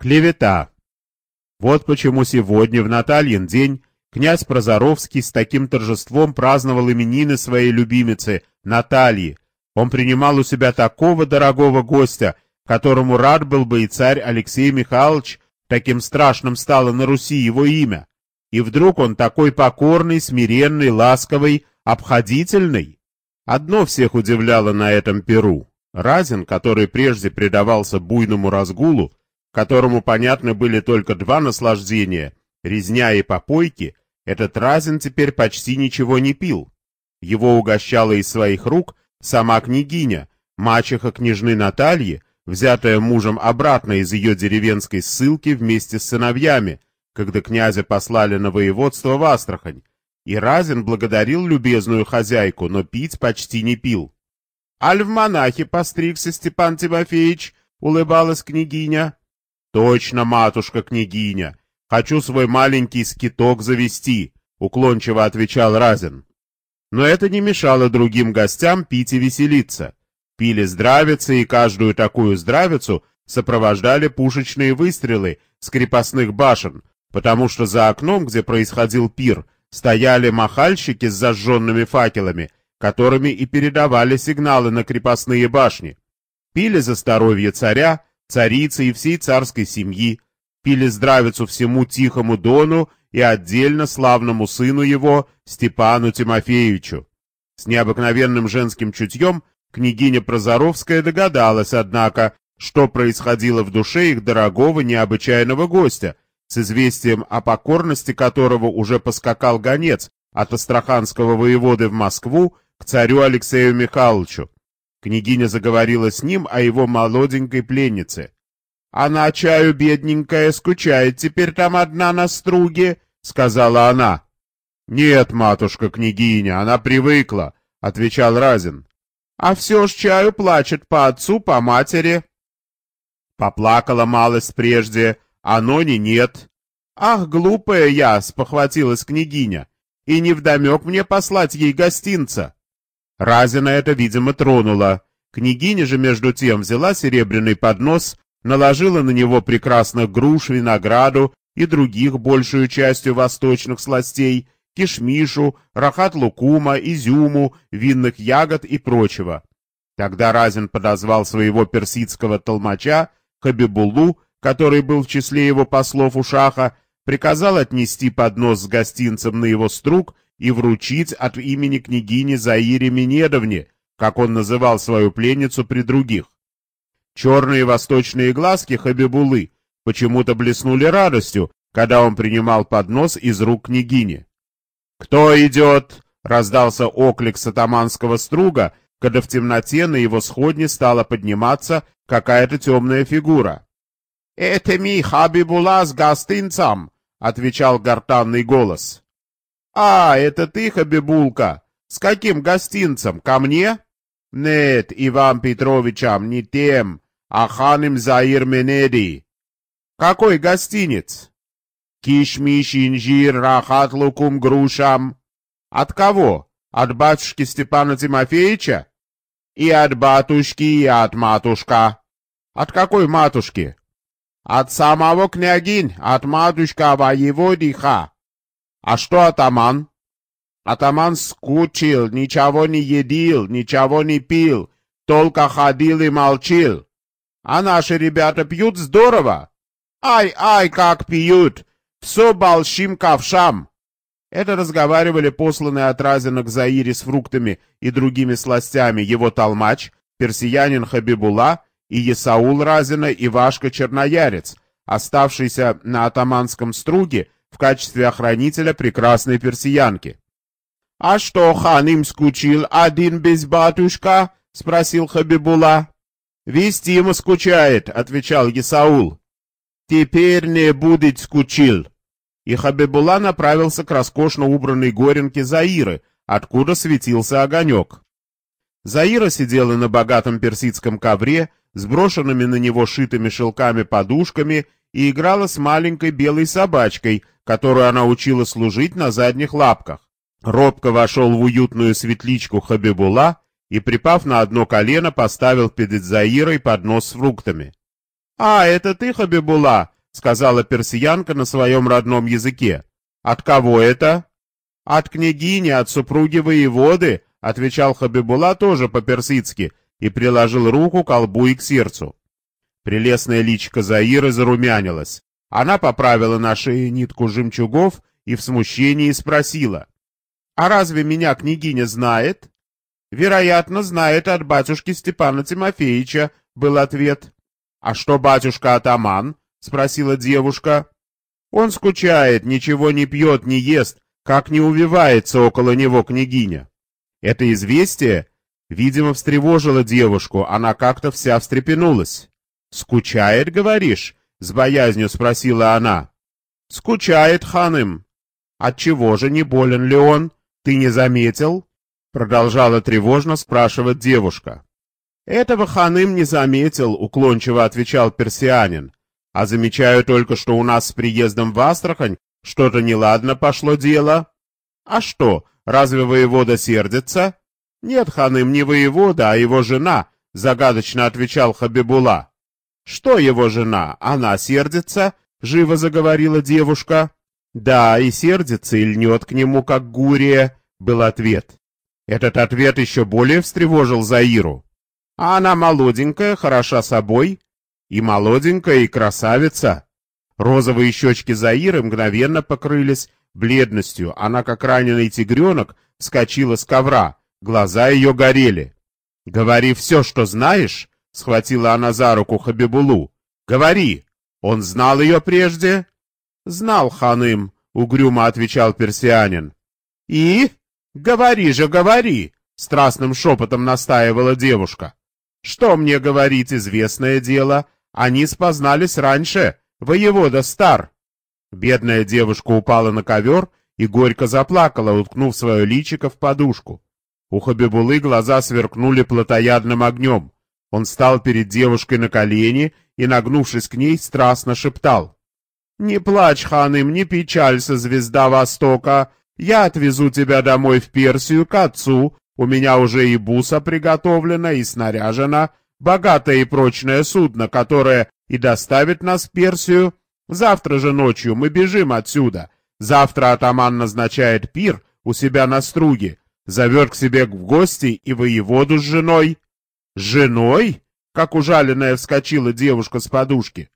Клевета. Вот почему сегодня, в Натальин день, князь Прозоровский с таким торжеством праздновал именины своей любимицы Натальи. Он принимал у себя такого дорогого гостя, которому рад был бы и царь Алексей Михайлович, таким страшным стало на Руси его имя. И вдруг он такой покорный, смиренный, ласковый, обходительный. Одно всех удивляло на этом перу. Разин, который прежде предавался буйному разгулу, которому понятны были только два наслаждения — резня и попойки, этот Разин теперь почти ничего не пил. Его угощала из своих рук сама княгиня, мачеха княжны Натальи, взятая мужем обратно из ее деревенской ссылки вместе с сыновьями, когда князя послали на воеводство в Астрахань, и Разин благодарил любезную хозяйку, но пить почти не пил. «Аль в монахи постригся Степан Тимофеевич», — улыбалась княгиня. «Точно, матушка-княгиня! Хочу свой маленький скиток завести!» — уклончиво отвечал Разин. Но это не мешало другим гостям пить и веселиться. Пили здравицы, и каждую такую здравицу сопровождали пушечные выстрелы с крепостных башен, потому что за окном, где происходил пир, стояли махальщики с зажженными факелами, которыми и передавали сигналы на крепостные башни. Пили за здоровье царя, царицы и всей царской семьи, пили здравицу всему Тихому Дону и отдельно славному сыну его, Степану Тимофеевичу. С необыкновенным женским чутьем княгиня Прозоровская догадалась, однако, что происходило в душе их дорогого необычайного гостя, с известием о покорности которого уже поскакал гонец от астраханского воеводы в Москву к царю Алексею Михайловичу. Княгиня заговорила с ним о его молоденькой пленнице. «Она, чаю, бедненькая, скучает теперь там одна на струге», — сказала она. «Нет, матушка-княгиня, она привыкла», — отвечал Разин. «А все ж чаю плачет по отцу, по матери». Поплакала малость прежде, а Нони нет. «Ах, глупая я!» — спохватилась княгиня. «И невдомек мне послать ей гостинца». Разина это, видимо, тронуло. Княгиня же, между тем, взяла серебряный поднос, наложила на него прекрасных груш, винограду и других, большую частью восточных сластей, кишмишу, рахат-лукума, изюму, винных ягод и прочего. Тогда Разин подозвал своего персидского толмача, Хабибулу, который был в числе его послов у шаха, приказал отнести поднос с гостинцем на его струк и вручить от имени княгини Заире Минедовне, как он называл свою пленницу при других. Черные восточные глазки Хабибулы почему-то блеснули радостью, когда он принимал поднос из рук княгини. «Кто идет?» — раздался оклик сатаманского струга, когда в темноте на его сходне стала подниматься какая-то темная фигура. «Это ми, Хабибула, с гостинцем!» — отвечал гортанный голос. «А, это ты, Хабибулка? С каким гостинцем? Ко мне?» «Нет, Иван Петровичам, не тем, а ханым Заир Менеди». «Какой гостиниц?» «Кишмиш, инжир, рахат, лукум, грушам». «От кого? От батюшки Степана Тимофеевича?» «И от батюшки, и от матушка». «От какой матушки?» «От самого княгинь, от матушка воеводиха». А что атаман? Атаман скучил, ничего не едил, ничего не пил, только ходил и молчил. А наши ребята пьют здорово. Ай-ай, как пьют! Все большим ковшам. Это разговаривали посланные от Разина к Заире с фруктами и другими сластями его толмач, персиянин Хабибула и Есаул Разина и Вашка Черноярец, оставшийся на атаманском струге в качестве охранителя прекрасной персиянки. — А что, хан им скучил один без батюшка? — спросил Хабибула. — Вестима скучает, — отвечал Исаул. — Теперь не будет скучил. И Хабибула направился к роскошно убранной горенке Заиры, откуда светился огонек. Заира сидела на богатом персидском ковре, сброшенными на него шитыми шелками подушками и играла с маленькой белой собачкой, которую она учила служить на задних лапках. Робко вошел в уютную светличку Хабибула и, припав на одно колено, поставил перед Заирой поднос с фруктами. «А, это ты, Хабибула?» — сказала персиянка на своем родном языке. «От кого это?» «От княгини, от супруги воеводы», — отвечал Хабибула тоже по-персидски и приложил руку к колбу и к сердцу. Прелестная личико Заиры зарумянилась. Она поправила на шее нитку жемчугов и в смущении спросила. «А разве меня княгиня знает?» «Вероятно, знает от батюшки Степана Тимофеевича», — был ответ. «А что батюшка-атаман?» — спросила девушка. «Он скучает, ничего не пьет, не ест, как не увивается около него княгиня». Это известие, видимо, встревожило девушку, она как-то вся встрепенулась. «Скучает, говоришь?» — с боязнью спросила она. «Скучает, ханым». «Отчего же, не болен ли он? Ты не заметил?» Продолжала тревожно спрашивать девушка. «Этого ханым не заметил», — уклончиво отвечал персианин. «А замечаю только, что у нас с приездом в Астрахань что-то неладно пошло дело». «А что, разве воевода сердится?» «Нет, ханым, не воевода, а его жена», — загадочно отвечал Хабибула. «Что его жена? Она сердится?» — живо заговорила девушка. «Да, и сердится, и льнет к нему, как гурия», — был ответ. Этот ответ еще более встревожил Заиру. А она молоденькая, хороша собой, и молоденькая, и красавица. Розовые щечки Заиры мгновенно покрылись бледностью. Она, как раненый тигренок, вскочила с ковра. Глаза ее горели. «Говори все, что знаешь», — схватила она за руку Хабибулу. «Говори! Он знал ее прежде?» «Знал, ханым», — угрюмо отвечал персианин. «И? Говори же, говори!» — страстным шепотом настаивала девушка. Что мне говорить, известное дело, они спознались раньше, воевода стар. Бедная девушка упала на ковер и горько заплакала, уткнув свое личико в подушку. У Хабибулы глаза сверкнули плотоядным огнем. Он стал перед девушкой на колени и, нагнувшись к ней, страстно шептал. «Не плачь, ханым, не печалься, звезда Востока. Я отвезу тебя домой в Персию к отцу, у меня уже и буса приготовлена, и снаряжена, богатое и прочное судно, которое и доставит нас в Персию. Завтра же ночью мы бежим отсюда. Завтра атаман назначает пир у себя на струге, зовет к себе в гости и воеводу с женой. Женой? Как ужаленная вскочила девушка с подушки.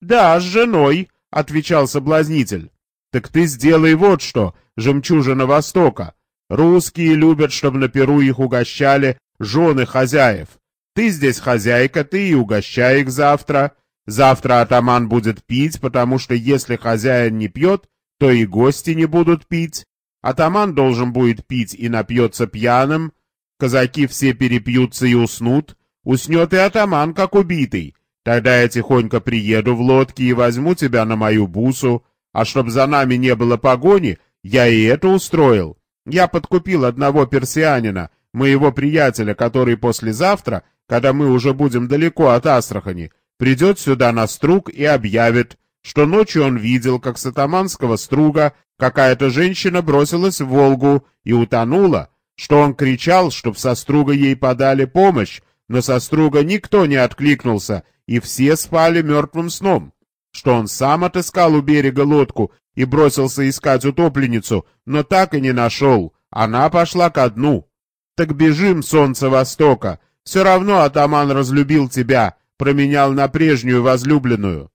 Да, с женой, отвечал соблазнитель. Так ты сделай вот что, жемчужина Востока. Русские любят, чтобы на Перу их угощали жены хозяев. Ты здесь хозяйка, ты и угощай их завтра. Завтра атаман будет пить, потому что если хозяин не пьет, то и гости не будут пить. Атаман должен будет пить и напьется пьяным. Казаки все перепьются и уснут. Уснет и атаман, как убитый. Тогда я тихонько приеду в лодке и возьму тебя на мою бусу. А чтоб за нами не было погони, я и это устроил. Я подкупил одного персианина, моего приятеля, который послезавтра, когда мы уже будем далеко от Астрахани, придет сюда на струг и объявит, что ночью он видел, как с атаманского струга какая-то женщина бросилась в Волгу и утонула, что он кричал, чтоб со струга ей подали помощь, но со струга никто не откликнулся, и все спали мертвым сном, что он сам отыскал у берега лодку и бросился искать утопленницу, но так и не нашел. Она пошла ко дну. Так бежим, солнце Востока. Все равно атаман разлюбил тебя, променял на прежнюю возлюбленную.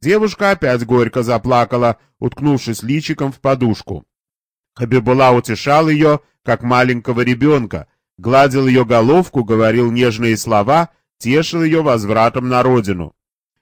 Девушка опять горько заплакала, уткнувшись личиком в подушку. Хабибула утешал ее, как маленького ребенка, гладил ее головку, говорил нежные слова, тешил ее возвратом на родину.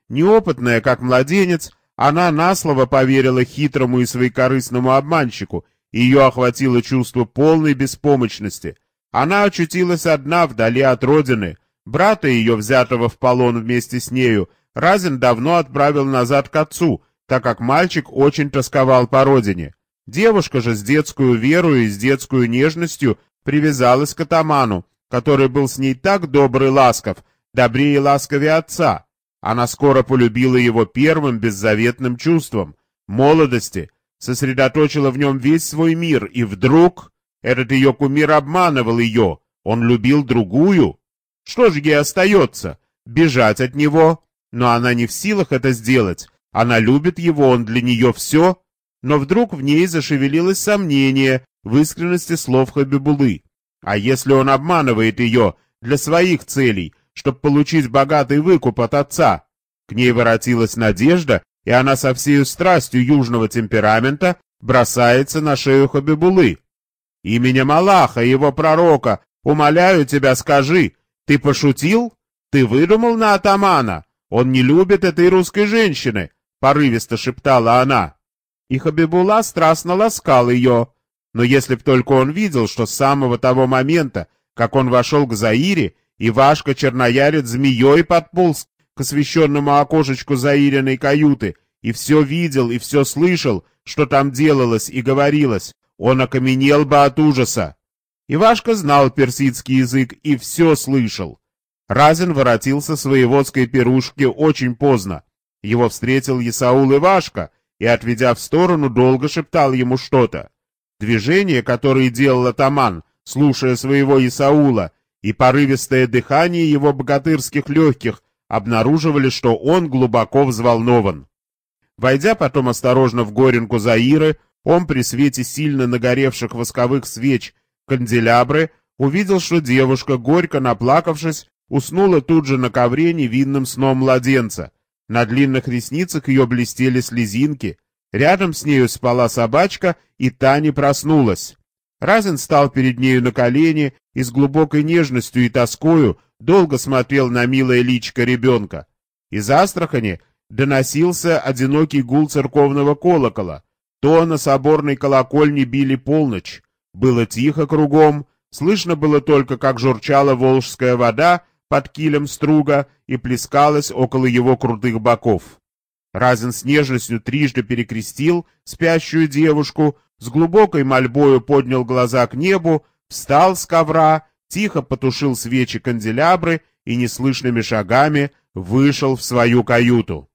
Неопытная, как младенец, она на слово поверила хитрому и своекорыстному обманщику, ее охватило чувство полной беспомощности. Она очутилась одна вдали от родины. Брата ее, взятого в полон вместе с нею, Разин давно отправил назад к отцу, так как мальчик очень тосковал по родине. Девушка же с детскую верою и с детскую нежностью привязалась к атаману, который был с ней так добрый и ласков, добрее и ласковее отца. Она скоро полюбила его первым беззаветным чувством — молодости, сосредоточила в нем весь свой мир, и вдруг этот ее кумир обманывал ее, он любил другую. Что же ей остается? Бежать от него? но она не в силах это сделать. Она любит его, он для нее все. Но вдруг в ней зашевелилось сомнение в искренности слов Хабибулы. А если он обманывает ее для своих целей, чтобы получить богатый выкуп от отца? К ней воротилась надежда, и она со всей страстью южного темперамента бросается на шею Хабибулы. «Именем Аллаха, его пророка, умоляю тебя, скажи, ты пошутил? Ты выдумал на атамана? Он не любит этой русской женщины!» — порывисто шептала она. И Хабибула страстно ласкал ее. Но если б только он видел, что с самого того момента, как он вошел к Заире, Ивашка Черноярец змеей подполз к освещенному окошечку Заириной каюты, и все видел, и все слышал, что там делалось и говорилось, он окаменел бы от ужаса. Ивашка знал персидский язык и все слышал. Разин воротился с воеводской пирушки очень поздно. Его встретил Исаул Ивашка и, отведя в сторону, долго шептал ему что-то. Движения, которые делал атаман, слушая своего Исаула, и порывистое дыхание его богатырских легких обнаруживали, что он глубоко взволнован. Войдя потом осторожно в горенку Заиры, он при свете сильно нагоревших восковых свеч канделябры увидел, что девушка, горько наплакавшись, уснула тут же на ковре невинным сном младенца. На длинных ресницах ее блестели слезинки. Рядом с нею спала собачка, и та не проснулась. Разин стал перед нею на колени и с глубокой нежностью и тоскою долго смотрел на милое личико ребенка. Из Астрахани доносился одинокий гул церковного колокола. То на соборной колокольне били полночь. Было тихо кругом, слышно было только, как журчала волжская вода под килем струга и плескалась около его крутых боков. Разин с нежностью трижды перекрестил спящую девушку, с глубокой мольбою поднял глаза к небу, встал с ковра, тихо потушил свечи канделябры и неслышными шагами вышел в свою каюту.